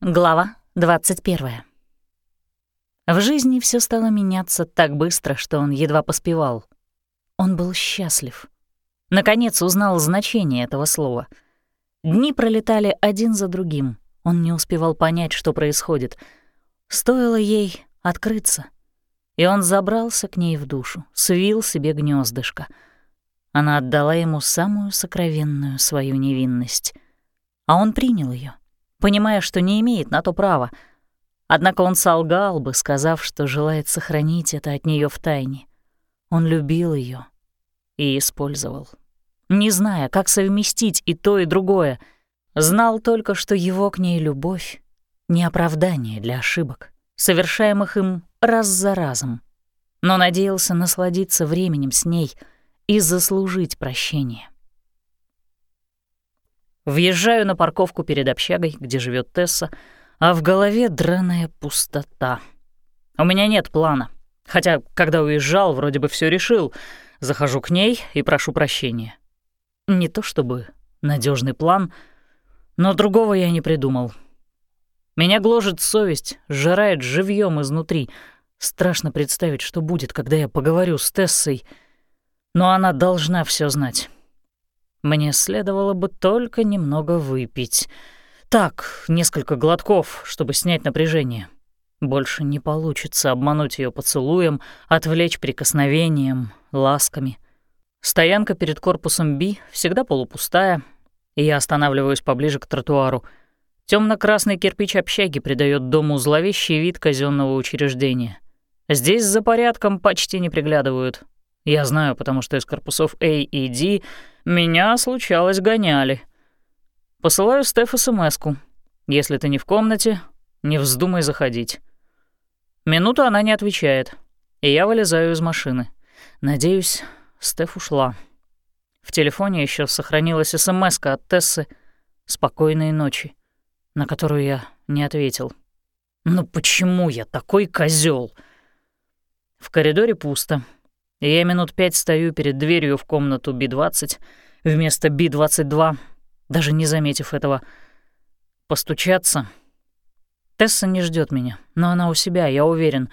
Глава 21. В жизни все стало меняться так быстро, что он едва поспевал. Он был счастлив. Наконец узнал значение этого слова. Дни пролетали один за другим. Он не успевал понять, что происходит. Стоило ей открыться. И он забрался к ней в душу, свил себе гнездышко. Она отдала ему самую сокровенную свою невинность. А он принял ее понимая, что не имеет на то права. Однако он солгал бы, сказав, что желает сохранить это от нее в тайне. Он любил ее и использовал. Не зная, как совместить и то, и другое, знал только, что его к ней любовь — не оправдание для ошибок, совершаемых им раз за разом, но надеялся насладиться временем с ней и заслужить прощение. Въезжаю на парковку перед общагой, где живет Тесса, а в голове драная пустота. У меня нет плана. Хотя, когда уезжал, вроде бы все решил. Захожу к ней и прошу прощения. Не то чтобы надежный план, но другого я не придумал. Меня гложет совесть, сжирает живьем изнутри. Страшно представить, что будет, когда я поговорю с Тессой, но она должна все знать. Мне следовало бы только немного выпить. Так, несколько глотков, чтобы снять напряжение. Больше не получится обмануть ее поцелуем, отвлечь прикосновением, ласками. Стоянка перед корпусом Би всегда полупустая, и я останавливаюсь поближе к тротуару. Темно-красный кирпич общаги придает дому зловещий вид казенного учреждения. Здесь за порядком почти не приглядывают. Я знаю, потому что из корпусов А и Д меня, случалось, гоняли. Посылаю Стеф смс -ку. Если ты не в комнате, не вздумай заходить. Минуту она не отвечает, и я вылезаю из машины. Надеюсь, Стеф ушла. В телефоне еще сохранилась смс от Тессы «Спокойной ночи», на которую я не ответил. «Ну почему я такой козел? В коридоре пусто я минут пять стою перед дверью в комнату Би-20 вместо Би-22, даже не заметив этого. Постучаться. Тесса не ждет меня, но она у себя, я уверен.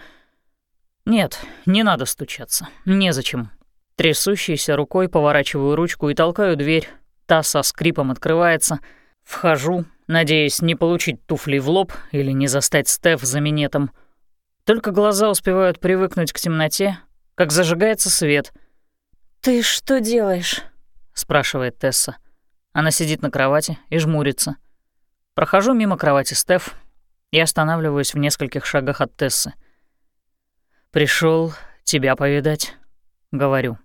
Нет, не надо стучаться, незачем. Трясущейся рукой поворачиваю ручку и толкаю дверь. Та со скрипом открывается. Вхожу, надеясь не получить туфли в лоб или не застать Стеф за минетом. Только глаза успевают привыкнуть к темноте, как зажигается свет. «Ты что делаешь?» — спрашивает Тесса. Она сидит на кровати и жмурится. Прохожу мимо кровати Стеф и останавливаюсь в нескольких шагах от Тессы. Пришел тебя повидать», — говорю.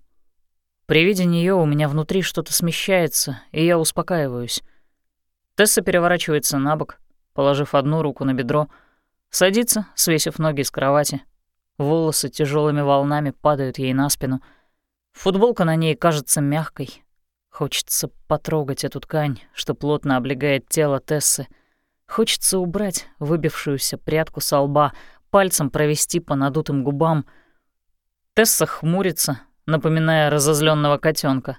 При виде нее у меня внутри что-то смещается, и я успокаиваюсь. Тесса переворачивается на бок, положив одну руку на бедро, садится, свесив ноги с кровати, Волосы тяжелыми волнами падают ей на спину. Футболка на ней кажется мягкой. Хочется потрогать эту ткань, что плотно облегает тело Тессы. Хочется убрать выбившуюся прядку со лба, пальцем провести по надутым губам. Тесса хмурится, напоминая разозленного котенка.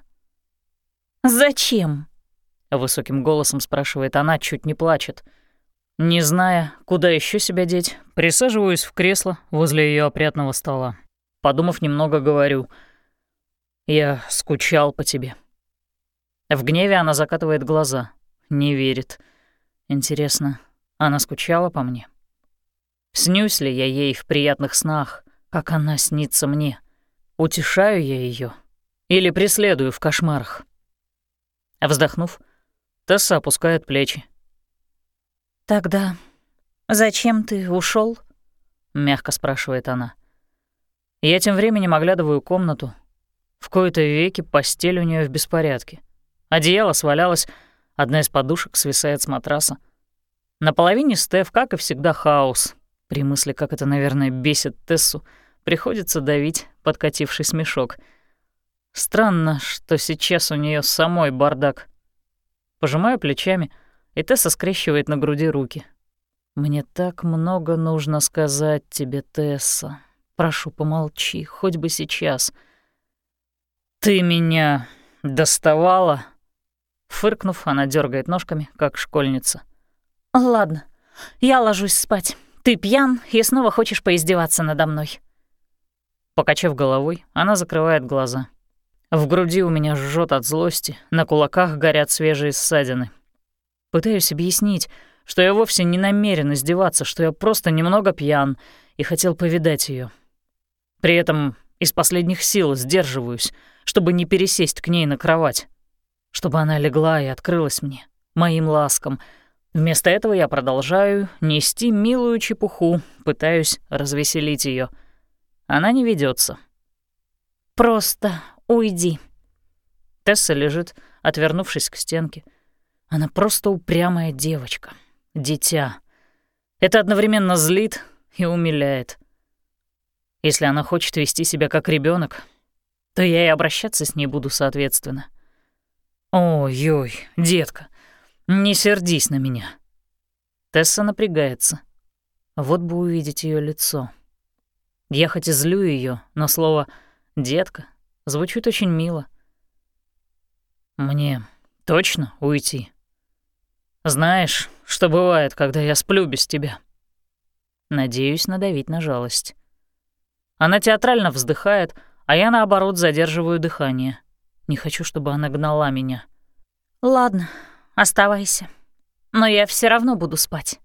«Зачем?» — высоким голосом спрашивает она, чуть не плачет — не зная, куда еще себя деть, присаживаюсь в кресло возле ее опрятного стола. Подумав немного, говорю, «Я скучал по тебе». В гневе она закатывает глаза, не верит. Интересно, она скучала по мне? Снюсь ли я ей в приятных снах, как она снится мне? Утешаю я ее или преследую в кошмарах? Вздохнув, Тесса опускает плечи, «Тогда зачем ты ушел? мягко спрашивает она. Я тем временем оглядываю комнату. В кои-то веки постель у нее в беспорядке. Одеяло свалялось, одна из подушек свисает с матраса. На половине Стеф, как и всегда, хаос. При мысли, как это, наверное, бесит Тессу, приходится давить подкативший смешок. Странно, что сейчас у нее самой бардак. Пожимаю плечами — и Тесса скрещивает на груди руки. «Мне так много нужно сказать тебе, Тесса. Прошу, помолчи, хоть бы сейчас». «Ты меня доставала?» Фыркнув, она дергает ножками, как школьница. «Ладно, Я ложусь спать. Ты пьян и снова хочешь поиздеваться надо мной». Покачав головой, она закрывает глаза. В груди у меня жжет от злости, на кулаках горят свежие ссадины. Пытаюсь объяснить, что я вовсе не намерен издеваться, что я просто немного пьян и хотел повидать ее. При этом из последних сил сдерживаюсь, чтобы не пересесть к ней на кровать, чтобы она легла и открылась мне, моим ласкам. Вместо этого я продолжаю нести милую чепуху, пытаюсь развеселить ее. Она не ведется. «Просто уйди». Тесса лежит, отвернувшись к стенке. Она просто упрямая девочка, дитя. Это одновременно злит и умиляет. Если она хочет вести себя как ребенок, то я и обращаться с ней буду соответственно. Ой-ой, детка, не сердись на меня. Тесса напрягается. Вот бы увидеть ее лицо. Я хоть и злю ее, но слово «детка» звучит очень мило. Мне точно уйти? Знаешь, что бывает, когда я сплю без тебя? Надеюсь надавить на жалость. Она театрально вздыхает, а я, наоборот, задерживаю дыхание. Не хочу, чтобы она гнала меня. «Ладно, оставайся. Но я все равно буду спать».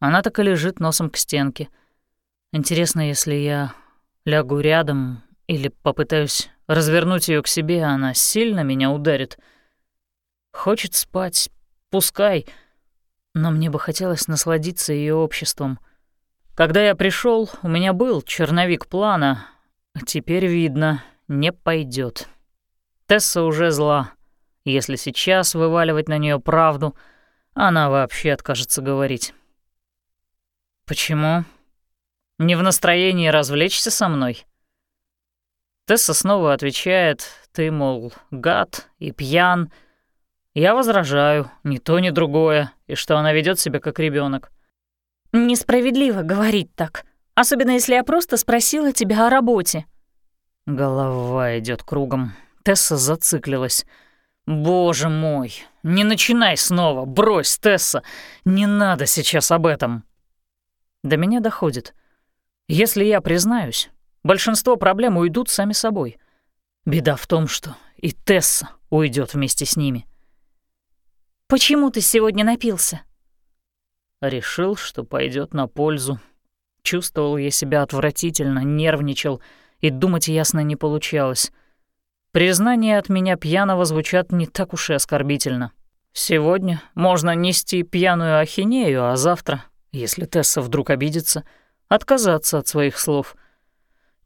Она так и лежит носом к стенке. Интересно, если я лягу рядом или попытаюсь развернуть ее к себе, она сильно меня ударит. Хочет спать, пускай, но мне бы хотелось насладиться ее обществом. Когда я пришел, у меня был черновик плана, теперь видно, не пойдет. Тесса уже зла. Если сейчас вываливать на нее правду, она вообще откажется говорить. Почему? Не в настроении развлечься со мной? Тесса снова отвечает, ты, мол, гад и пьян. Я возражаю, ни то, ни другое, и что она ведет себя как ребенок. Несправедливо говорить так, особенно если я просто спросила тебя о работе. Голова идет кругом. Тесса зациклилась. «Боже мой, не начинай снова, брось, Тесса, не надо сейчас об этом». До меня доходит. Если я признаюсь, большинство проблем уйдут сами собой. Беда в том, что и Тесса уйдет вместе с ними. «Почему ты сегодня напился?» Решил, что пойдет на пользу. Чувствовал я себя отвратительно, нервничал, и думать ясно не получалось. Признания от меня пьяного звучат не так уж и оскорбительно. Сегодня можно нести пьяную ахинею, а завтра, если Тесса вдруг обидится, отказаться от своих слов.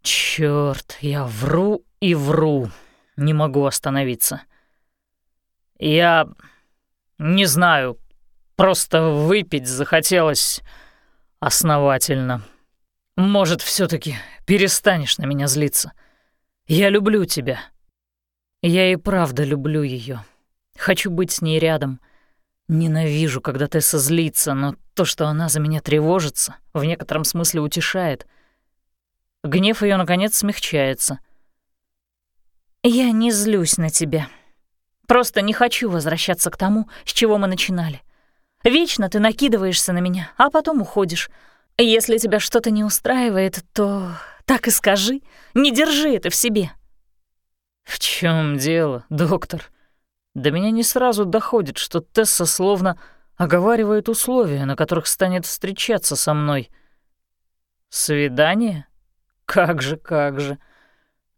Чёрт, я вру и вру, не могу остановиться. Я не знаю, просто выпить захотелось основательно. Может, все таки перестанешь на меня злиться? Я люблю тебя. Я и правда люблю ее. Хочу быть с ней рядом. Ненавижу, когда Тесса злится, но то, что она за меня тревожится, в некотором смысле утешает. Гнев ее наконец смягчается. «Я не злюсь на тебя. Просто не хочу возвращаться к тому, с чего мы начинали. Вечно ты накидываешься на меня, а потом уходишь. Если тебя что-то не устраивает, то так и скажи, не держи это в себе». «В чем дело, доктор?» До меня не сразу доходит, что Тесса словно оговаривает условия, на которых станет встречаться со мной. «Свидание? Как же, как же!»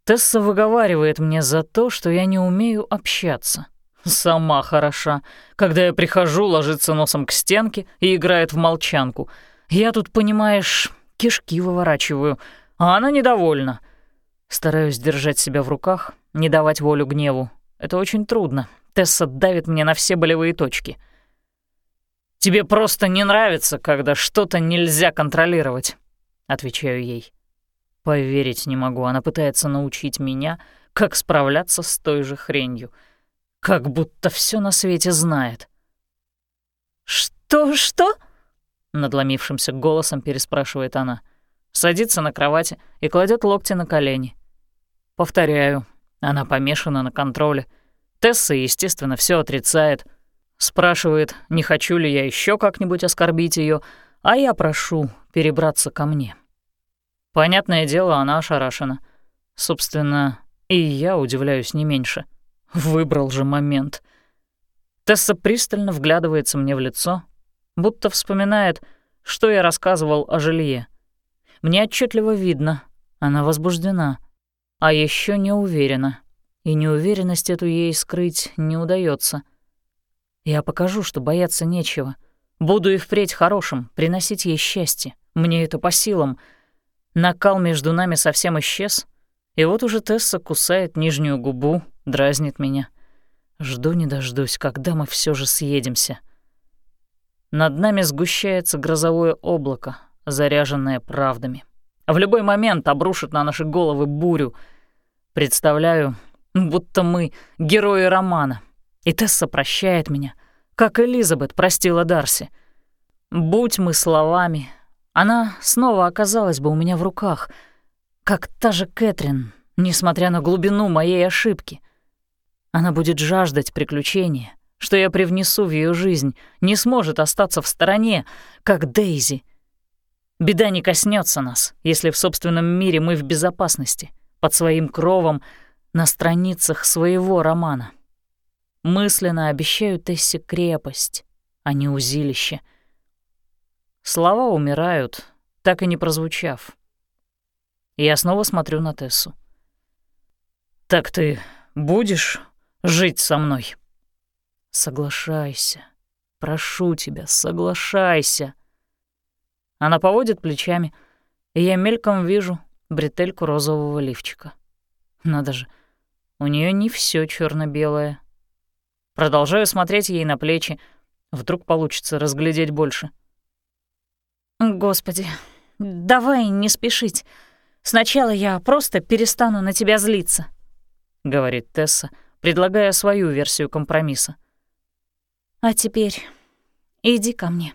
Тесса выговаривает мне за то, что я не умею общаться. Сама хороша. Когда я прихожу, ложится носом к стенке и играет в молчанку. Я тут, понимаешь, кишки выворачиваю, а она недовольна. Стараюсь держать себя в руках, не давать волю гневу. Это очень трудно. Тесса давит мне на все болевые точки. «Тебе просто не нравится, когда что-то нельзя контролировать», — отвечаю ей. Поверить не могу, она пытается научить меня, как справляться с той же хренью. Как будто все на свете знает. «Что-что?» — надломившимся голосом переспрашивает она. Садится на кровати и кладет локти на колени. Повторяю, она помешана на контроле. Тесса, естественно, все отрицает. Спрашивает, не хочу ли я еще как-нибудь оскорбить ее, а я прошу перебраться ко мне. Понятное дело, она ошарашена. Собственно, и я удивляюсь не меньше. Выбрал же момент. Тесса пристально вглядывается мне в лицо, будто вспоминает, что я рассказывал о жилье. Мне отчетливо видно, она возбуждена, а еще не уверена, и неуверенность эту ей скрыть не удается. Я покажу, что бояться нечего. Буду и впредь хорошим, приносить ей счастье. Мне это по силам — Накал между нами совсем исчез, и вот уже Тесса кусает нижнюю губу, дразнит меня. Жду не дождусь, когда мы все же съедемся. Над нами сгущается грозовое облако, заряженное правдами. В любой момент обрушит на наши головы бурю. Представляю, будто мы герои романа, и Тесса прощает меня, как Элизабет простила Дарси. Будь мы словами, она снова оказалась бы у меня в руках, как та же Кэтрин, несмотря на глубину моей ошибки. Она будет жаждать приключения, что я привнесу в ее жизнь, не сможет остаться в стороне, как Дейзи. Беда не коснется нас, если в собственном мире мы в безопасности, под своим кровом, на страницах своего романа. Мысленно обещаю Тессе крепость, а не узилище — Слова умирают, так и не прозвучав. Я снова смотрю на Тессу. «Так ты будешь жить со мной?» «Соглашайся. Прошу тебя, соглашайся». Она поводит плечами, и я мельком вижу бретельку розового лифчика. Надо же, у нее не все черно белое Продолжаю смотреть ей на плечи. Вдруг получится разглядеть больше — «Господи, давай не спешить. Сначала я просто перестану на тебя злиться», — говорит Тесса, предлагая свою версию компромисса. «А теперь иди ко мне».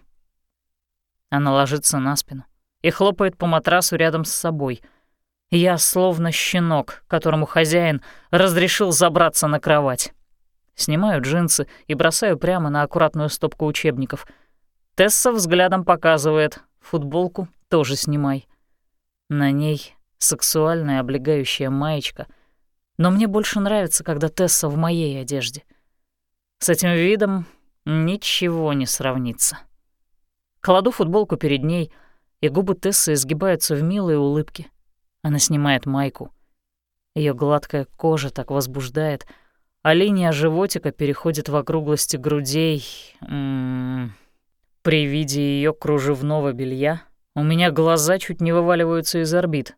Она ложится на спину и хлопает по матрасу рядом с собой. Я словно щенок, которому хозяин разрешил забраться на кровать. Снимаю джинсы и бросаю прямо на аккуратную стопку учебников. Тесса взглядом показывает, Футболку тоже снимай. На ней сексуальная облегающая маечка, но мне больше нравится, когда Тесса в моей одежде. С этим видом ничего не сравнится. Кладу футболку перед ней, и губы Тессы изгибаются в милые улыбки. Она снимает майку. Ее гладкая кожа так возбуждает, а линия животика переходит в округлости грудей. М -м -м. При виде ее кружевного белья у меня глаза чуть не вываливаются из орбит.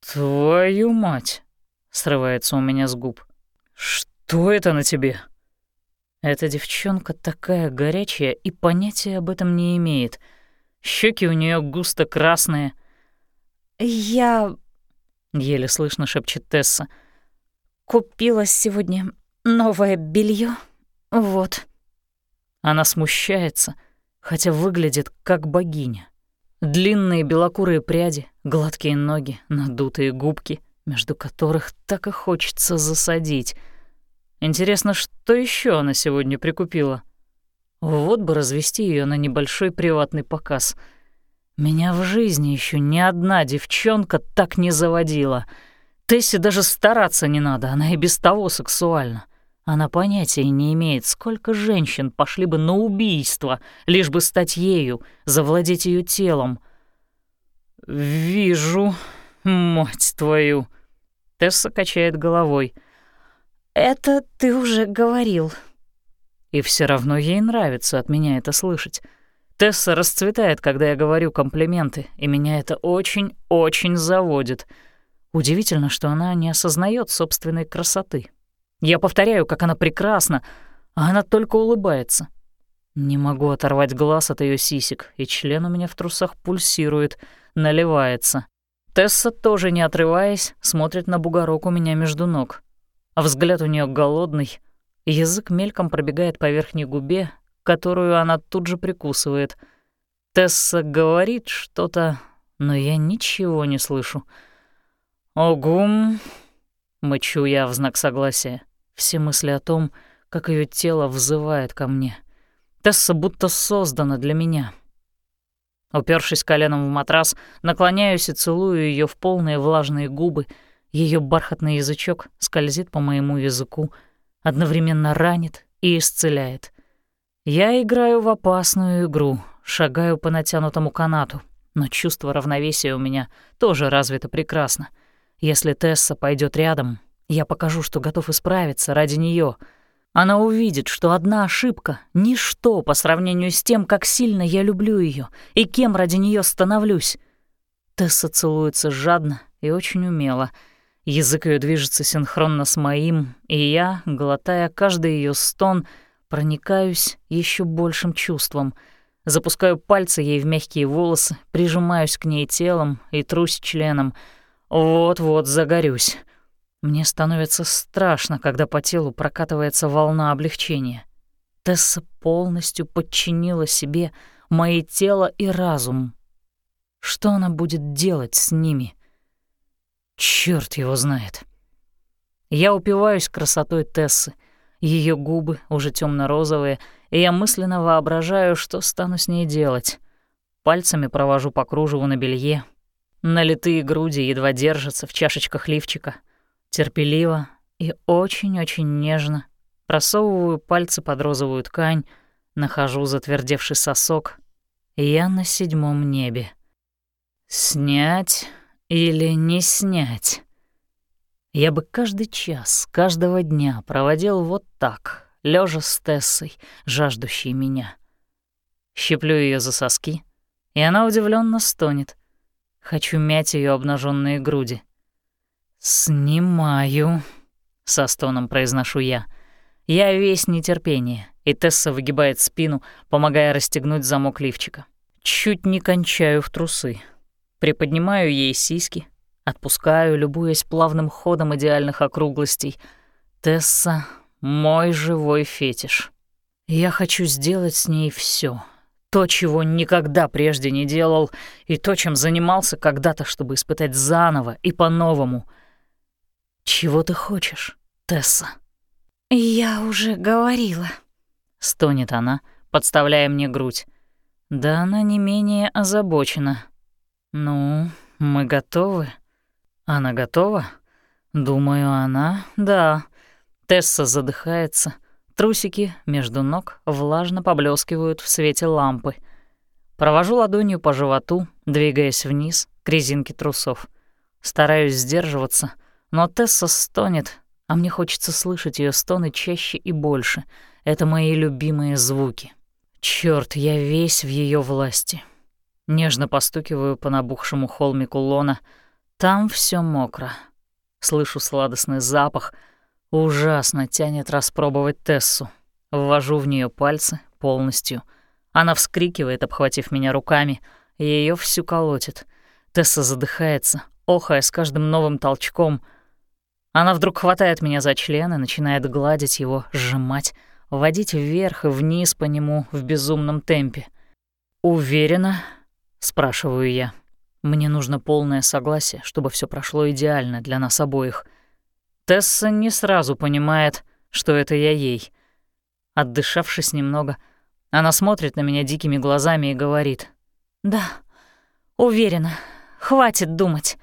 «Твою мать!» — срывается у меня с губ. «Что это на тебе?» Эта девчонка такая горячая и понятия об этом не имеет. Щеки у нее густо красные. «Я...» — еле слышно шепчет Тесса. «Купила сегодня новое белье. Вот». Она смущается — хотя выглядит как богиня. Длинные белокурые пряди, гладкие ноги, надутые губки, между которых так и хочется засадить. Интересно, что еще она сегодня прикупила? Вот бы развести ее на небольшой приватный показ. Меня в жизни еще ни одна девчонка так не заводила. Тессе даже стараться не надо, она и без того сексуальна. Она понятия не имеет, сколько женщин пошли бы на убийство, лишь бы стать ею, завладеть ее телом. «Вижу, мать твою!» Тесса качает головой. «Это ты уже говорил». И все равно ей нравится от меня это слышать. Тесса расцветает, когда я говорю комплименты, и меня это очень-очень заводит. Удивительно, что она не осознает собственной красоты. Я повторяю, как она прекрасна, а она только улыбается. Не могу оторвать глаз от ее сисек, и член у меня в трусах пульсирует, наливается. Тесса, тоже не отрываясь, смотрит на бугорок у меня между ног. А взгляд у нее голодный, язык мельком пробегает по верхней губе, которую она тут же прикусывает. Тесса говорит что-то, но я ничего не слышу. «Огум!» — мычу я в знак согласия. Все мысли о том, как ее тело взывает ко мне. Тесса будто создана для меня. Упершись коленом в матрас, наклоняюсь и целую ее в полные влажные губы. Ее бархатный язычок скользит по моему языку, одновременно ранит и исцеляет. Я играю в опасную игру, шагаю по натянутому канату, но чувство равновесия у меня тоже развито прекрасно. Если Тесса пойдет рядом, я покажу, что готов исправиться ради нее. Она увидит, что одна ошибка — ничто по сравнению с тем, как сильно я люблю ее и кем ради нее становлюсь. Тесса целуется жадно и очень умело. Язык ее движется синхронно с моим, и я, глотая каждый ее стон, проникаюсь еще большим чувством. Запускаю пальцы ей в мягкие волосы, прижимаюсь к ней телом и трусь членом. Вот-вот загорюсь. Мне становится страшно, когда по телу прокатывается волна облегчения. Тесса полностью подчинила себе мои тело и разум. Что она будет делать с ними? Черт его знает. Я упиваюсь красотой Тессы. Ее губы уже темно розовые и я мысленно воображаю, что стану с ней делать. Пальцами провожу по кружеву на белье. Налитые груди едва держатся в чашечках лифчика — терпеливо и очень-очень нежно просовываю пальцы под розовую ткань, нахожу затвердевший сосок, я на седьмом небе. Снять или не снять? Я бы каждый час, каждого дня проводил вот так, лежа с Тессой, жаждущей меня. Щеплю ее за соски, и она удивленно стонет. Хочу мять ее обнаженные груди. «Снимаю», — со стоном произношу я. Я весь нетерпение, и Тесса выгибает спину, помогая расстегнуть замок лифчика. Чуть не кончаю в трусы. Приподнимаю ей сиськи, отпускаю, любуясь плавным ходом идеальных округлостей. Тесса — мой живой фетиш. Я хочу сделать с ней все, То, чего никогда прежде не делал, и то, чем занимался когда-то, чтобы испытать заново и по-новому — «Чего ты хочешь, Тесса?» «Я уже говорила», — стонет она, подставляя мне грудь. Да она не менее озабочена. «Ну, мы готовы?» «Она готова?» «Думаю, она, да». Тесса задыхается. Трусики между ног влажно поблескивают в свете лампы. Провожу ладонью по животу, двигаясь вниз к резинке трусов. Стараюсь сдерживаться — но Тесса стонет, а мне хочется слышать ее стоны чаще и больше. Это мои любимые звуки. Черт, я весь в ее власти. Нежно постукиваю по набухшему холмику лона. Там все мокро. Слышу сладостный запах. Ужасно тянет распробовать Тессу. Ввожу в нее пальцы полностью. Она вскрикивает, обхватив меня руками. Ее всю колотит. Тесса задыхается, охая с каждым новым толчком — она вдруг хватает меня за член и начинает гладить его, сжимать, водить вверх и вниз по нему в безумном темпе. «Уверена?» — спрашиваю я. Мне нужно полное согласие, чтобы все прошло идеально для нас обоих. Тесса не сразу понимает, что это я ей. Отдышавшись немного, она смотрит на меня дикими глазами и говорит. «Да, уверена. Хватит думать».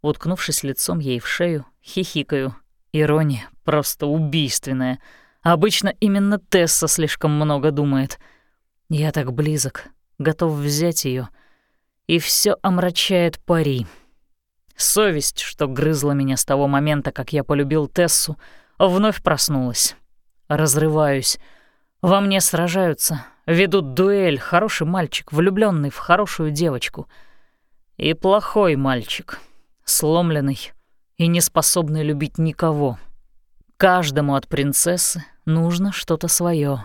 Уткнувшись лицом ей в шею, хихикаю. Ирония просто убийственная. Обычно именно Тесса слишком много думает. Я так близок, готов взять ее, и все омрачает пари. Совесть, что грызла меня с того момента, как я полюбил Тессу, вновь проснулась. Разрываюсь. Во мне сражаются, ведут дуэль хороший мальчик, влюбленный в хорошую девочку. И плохой мальчик, сломленный и не способный любить никого. Каждому от принцессы нужно что-то свое.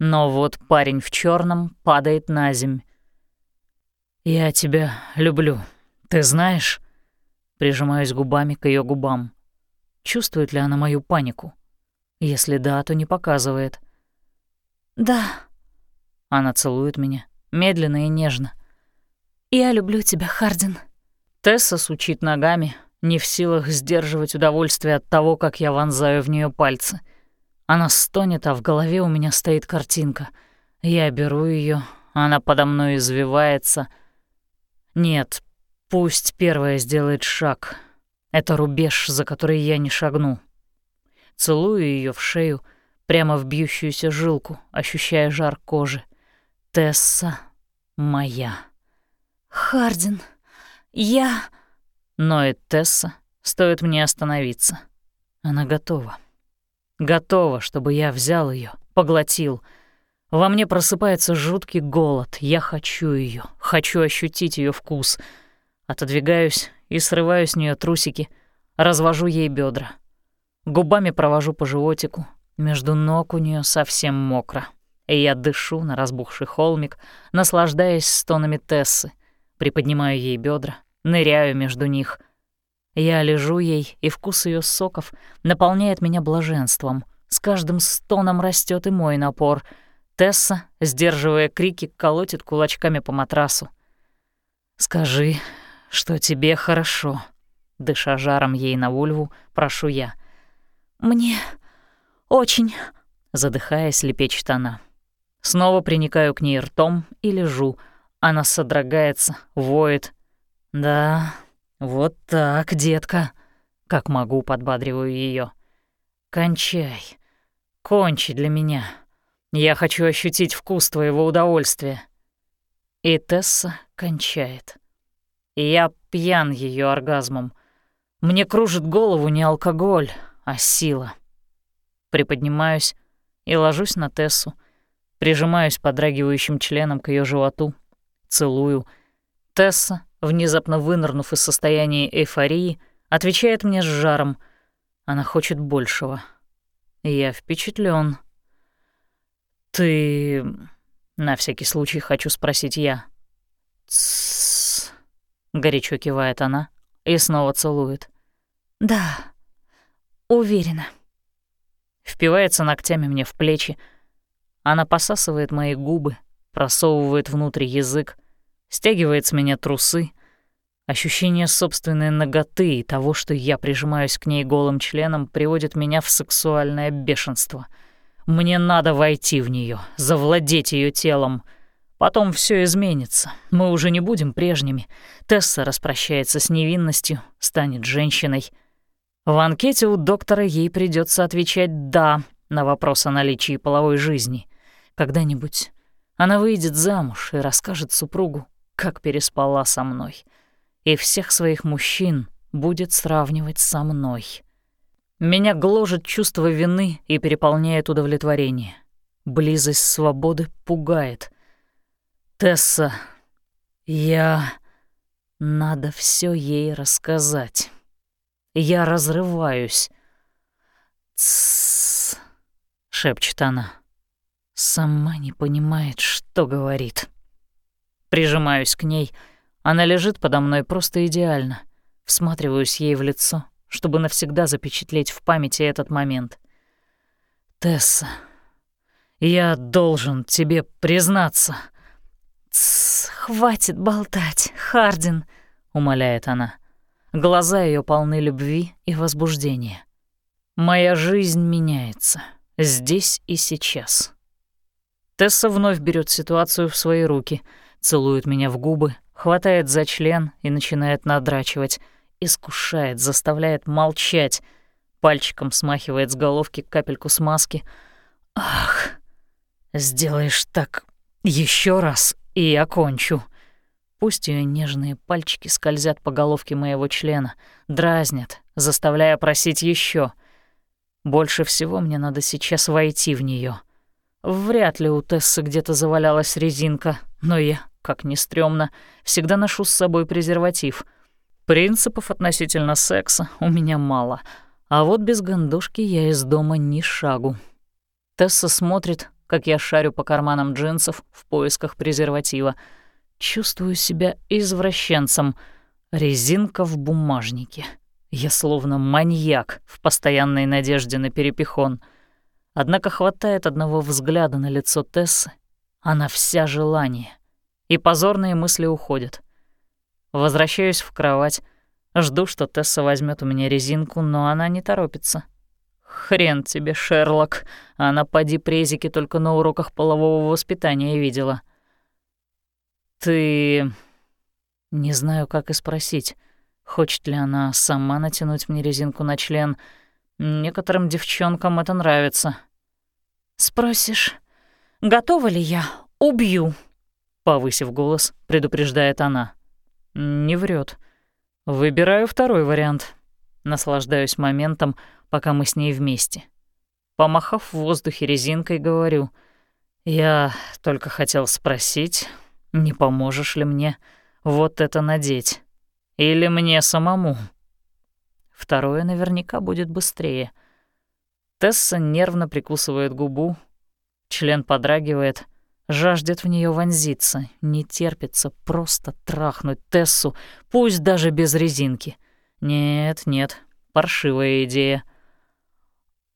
Но вот парень в черном падает на земь. «Я тебя люблю, ты знаешь?» Прижимаюсь губами к ее губам. Чувствует ли она мою панику? Если да, то не показывает. «Да». Она целует меня, медленно и нежно. «Я люблю тебя, Хардин». Тесса сучит ногами, не в силах сдерживать удовольствие от того, как я вонзаю в нее пальцы. Она стонет, а в голове у меня стоит картинка. Я беру ее, она подо мной извивается. Нет, пусть первая сделает шаг. Это рубеж, за который я не шагну. Целую ее в шею, прямо в бьющуюся жилку, ощущая жар кожи. Тесса моя. «Хардин, я...» Ноет Тесса, стоит мне остановиться. Она готова. Готова, чтобы я взял ее, поглотил. Во мне просыпается жуткий голод. Я хочу ее, хочу ощутить ее вкус. Отодвигаюсь и срываю с нее трусики, развожу ей бедра. Губами провожу по животику, между ног у нее совсем мокро. И я дышу на разбухший холмик, наслаждаясь стонами Тессы, приподнимаю ей бедра, ныряю между них. Я лежу ей, и вкус ее соков наполняет меня блаженством. С каждым стоном растет и мой напор. Тесса, сдерживая крики, колотит кулачками по матрасу. «Скажи, что тебе хорошо», — дыша жаром ей на вульву, прошу я. «Мне очень...» — задыхаясь, лепечет она. Снова приникаю к ней ртом и лежу. Она содрогается, воет. «Да, вот так, детка», — как могу, подбадриваю ее. «Кончай. Кончи для меня. Я хочу ощутить вкус твоего удовольствия». И Тесса кончает. Я пьян ее оргазмом. Мне кружит голову не алкоголь, а сила. Приподнимаюсь и ложусь на Тессу, прижимаюсь подрагивающим членом к ее животу, целую. Тесса, внезапно вынырнув из состояния эйфории, отвечает мне с жаром. Она хочет большего. Я впечатлен. «Ты...» — на всякий случай хочу спросить я. «Тссс...» — горячо кивает она и снова целует. «Да, уверена». Впивается ногтями мне в плечи, она посасывает мои губы, просовывает внутрь язык, стягивает с меня трусы. Ощущение собственной ноготы и того, что я прижимаюсь к ней голым членом, приводит меня в сексуальное бешенство. Мне надо войти в нее, завладеть ее телом. Потом все изменится. Мы уже не будем прежними. Тесса распрощается с невинностью, станет женщиной. В анкете у доктора ей придется отвечать «да» на вопрос о наличии половой жизни — когда-нибудь она выйдет замуж и расскажет супругу, как переспала со мной, и всех своих мужчин будет сравнивать со мной. Меня гложет чувство вины и переполняет удовлетворение. Близость свободы пугает. Тесса, я... Надо все ей рассказать. Я разрываюсь. «Тссс», — шепчет она. Сама не понимает, что говорит. Прижимаюсь к ней. Она лежит подо мной просто идеально. Всматриваюсь ей в лицо, чтобы навсегда запечатлеть в памяти этот момент. «Тесса, я должен тебе признаться». «Тссс, хватит болтать, Хардин», — умоляет она. Глаза ее полны любви и возбуждения. «Моя жизнь меняется, здесь и сейчас». Тесса вновь берет ситуацию в свои руки, целует меня в губы, хватает за член и начинает надрачивать, искушает, заставляет молчать, пальчиком смахивает с головки капельку смазки. «Ах, сделаешь так еще раз, и я кончу». Пусть ее нежные пальчики скользят по головке моего члена, дразнят, заставляя просить еще. Больше всего мне надо сейчас войти в нее. Вряд ли у Тессы где-то завалялась резинка, но я, как ни стрёмно, всегда ношу с собой презерватив. Принципов относительно секса у меня мало, а вот без гандушки я из дома ни шагу. Тесса смотрит, как я шарю по карманам джинсов в поисках презерватива. Чувствую себя извращенцем. Резинка в бумажнике. Я словно маньяк в постоянной надежде на перепихон — Однако хватает одного взгляда на лицо Тессы, она вся желание, и позорные мысли уходят. Возвращаюсь в кровать, жду, что Тесса возьмет у меня резинку, но она не торопится. Хрен тебе, Шерлок. Она поди презики только на уроках полового воспитания видела. Ты... Не знаю, как и спросить, хочет ли она сама натянуть мне резинку на член. Некоторым девчонкам это нравится. «Спросишь, готова ли я? Убью!» Повысив голос, предупреждает она. Не врет. Выбираю второй вариант. Наслаждаюсь моментом, пока мы с ней вместе. Помахав в воздухе резинкой, говорю, «Я только хотел спросить, не поможешь ли мне вот это надеть? Или мне самому?» Второе наверняка будет быстрее. Тесса нервно прикусывает губу, член подрагивает, жаждет в нее вонзиться, не терпится просто трахнуть Тессу, пусть даже без резинки. Нет, нет, паршивая идея —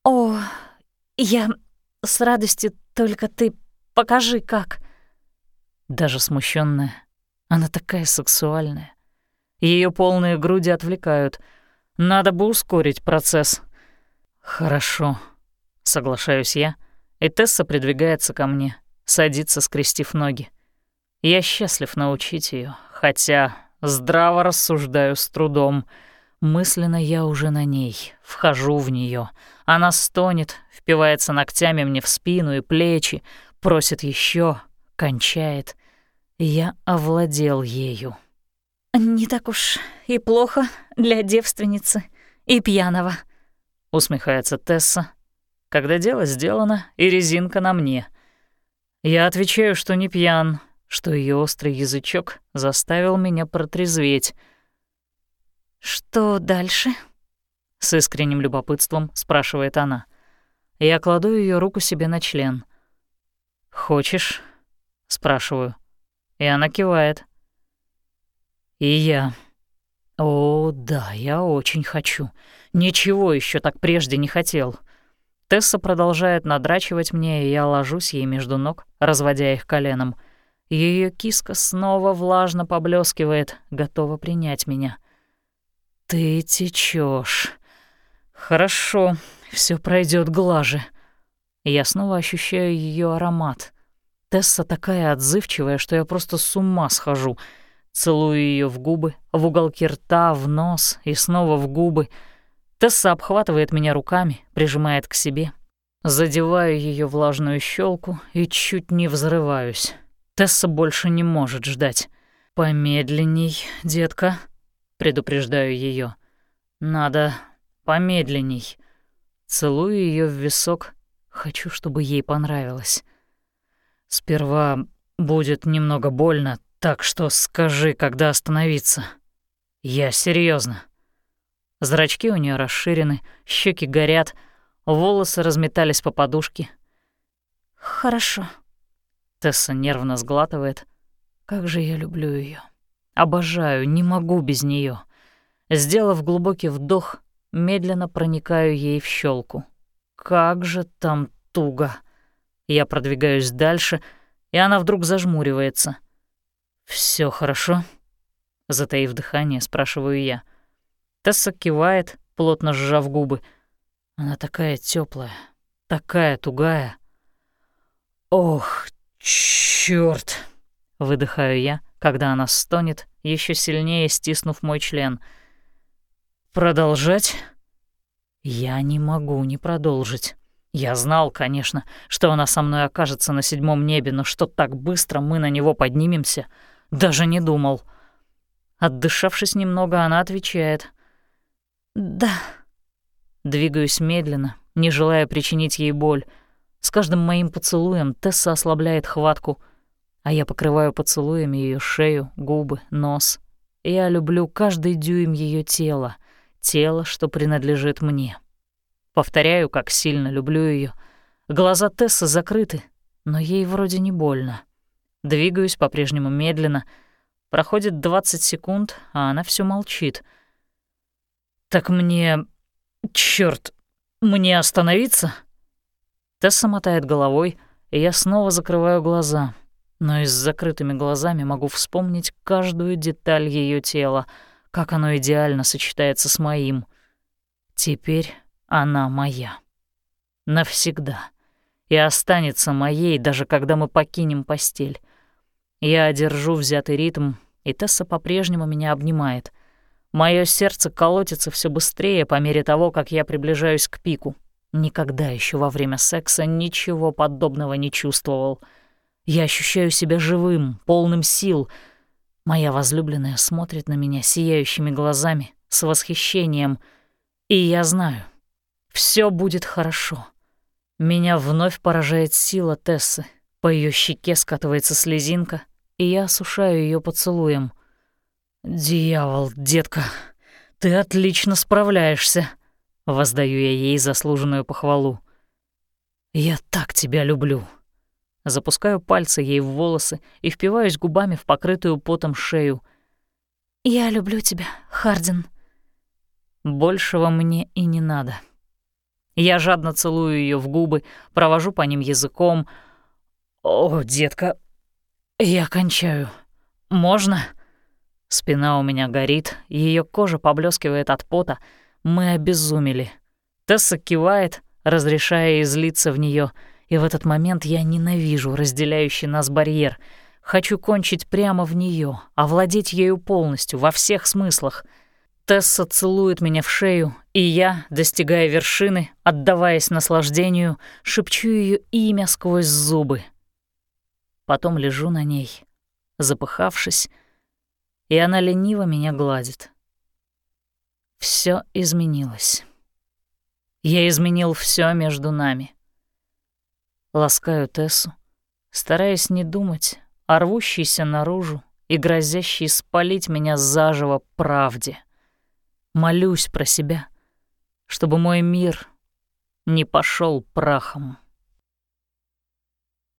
«О, я с радостью, только ты покажи, как». Даже смущенная, она такая сексуальная. Ее полные груди отвлекают. Надо бы ускорить процесс. «Хорошо», — соглашаюсь я, и Тесса придвигается ко мне, садится, скрестив ноги. Я счастлив научить ее, хотя здраво рассуждаю с трудом — Мысленно я уже на ней, вхожу в нее. Она стонет, впивается ногтями мне в спину и плечи, просит еще, кончает. Я овладел ею. «Не так уж и плохо для девственницы и пьяного», — усмехается Тесса, когда дело сделано и резинка на мне. Я отвечаю, что не пьян, что ее острый язычок заставил меня протрезветь — «Что дальше?» — с искренним любопытством спрашивает она. Я кладу ее руку себе на член. «Хочешь?» — спрашиваю. И она кивает. «И я...» «О, да, я очень хочу. Ничего еще так прежде не хотел». Тесса продолжает надрачивать мне, и я ложусь ей между ног, разводя их коленом. Ее киска снова влажно поблескивает, готова принять меня — «Ты течешь. Хорошо, все пройдет глаже». Я снова ощущаю ее аромат. Тесса такая отзывчивая, что я просто с ума схожу. Целую ее в губы, в уголки рта, в нос и снова в губы. Тесса обхватывает меня руками, прижимает к себе. Задеваю ее влажную щелку и чуть не взрываюсь. Тесса больше не может ждать. «Помедленней, детка», предупреждаю ее. Надо помедленней. Целую ее в висок, хочу, чтобы ей понравилось. Сперва будет немного больно, так что скажи, когда остановиться. Я серьезно. Зрачки у нее расширены, щеки горят, волосы разметались по подушке. Хорошо. Тесса нервно сглатывает. Как же я люблю ее. Обожаю, не могу без нее. Сделав глубокий вдох, медленно проникаю ей в щелку. Как же там туго. Я продвигаюсь дальше, и она вдруг зажмуривается. Все хорошо?» Затаив дыхание, спрашиваю я. Тесса кивает, плотно сжав губы. Она такая теплая, такая тугая. «Ох, чёрт!» — выдыхаю я, когда она стонет, еще сильнее стиснув мой член. «Продолжать?» «Я не могу не продолжить. Я знал, конечно, что она со мной окажется на седьмом небе, но что так быстро мы на него поднимемся, даже не думал». Отдышавшись немного, она отвечает. «Да». Двигаюсь медленно, не желая причинить ей боль. С каждым моим поцелуем Тесса ослабляет хватку — а я покрываю поцелуями ее шею, губы, нос. Я люблю каждый дюйм ее тела, тело, что принадлежит мне. Повторяю, как сильно люблю ее. Глаза Тессы закрыты, но ей вроде не больно. Двигаюсь по-прежнему медленно. Проходит 20 секунд, а она все молчит. «Так мне... Чёрт, мне остановиться?» Тесса мотает головой, и я снова закрываю глаза — но и с закрытыми глазами могу вспомнить каждую деталь ее тела, как оно идеально сочетается с моим. Теперь она моя. навсегда и останется моей, даже когда мы покинем постель. Я держу взятый ритм, и Тесса по-прежнему меня обнимает. Мое сердце колотится все быстрее по мере того, как я приближаюсь к пику. Никогда еще во время секса ничего подобного не чувствовал. Я ощущаю себя живым, полным сил. Моя возлюбленная смотрит на меня сияющими глазами, с восхищением. И я знаю, все будет хорошо. Меня вновь поражает сила Тессы. По ее щеке скатывается слезинка, и я осушаю ее поцелуем. «Дьявол, детка, ты отлично справляешься», — воздаю я ей заслуженную похвалу. «Я так тебя люблю». Запускаю пальцы ей в волосы и впиваюсь губами в покрытую потом шею. «Я люблю тебя, Хардин». Большего мне и не надо. Я жадно целую ее в губы, провожу по ним языком. «О, детка, я кончаю. Можно?» Спина у меня горит, ее кожа поблескивает от пота. Мы обезумели. Тесса кивает, разрешая излиться в нее, и в этот момент я ненавижу разделяющий нас барьер. Хочу кончить прямо в нее, овладеть ею полностью, во всех смыслах. Тесса целует меня в шею, и я, достигая вершины, отдаваясь наслаждению, шепчу ее имя сквозь зубы. Потом лежу на ней, запыхавшись, и она лениво меня гладит. Все изменилось. Я изменил все между нами. Ласкаю Тессу, стараясь не думать о рвущейся наружу и грозящей спалить меня заживо правде. Молюсь про себя, чтобы мой мир не пошел прахом.